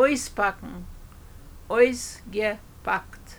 auspacken. Ausgepackt.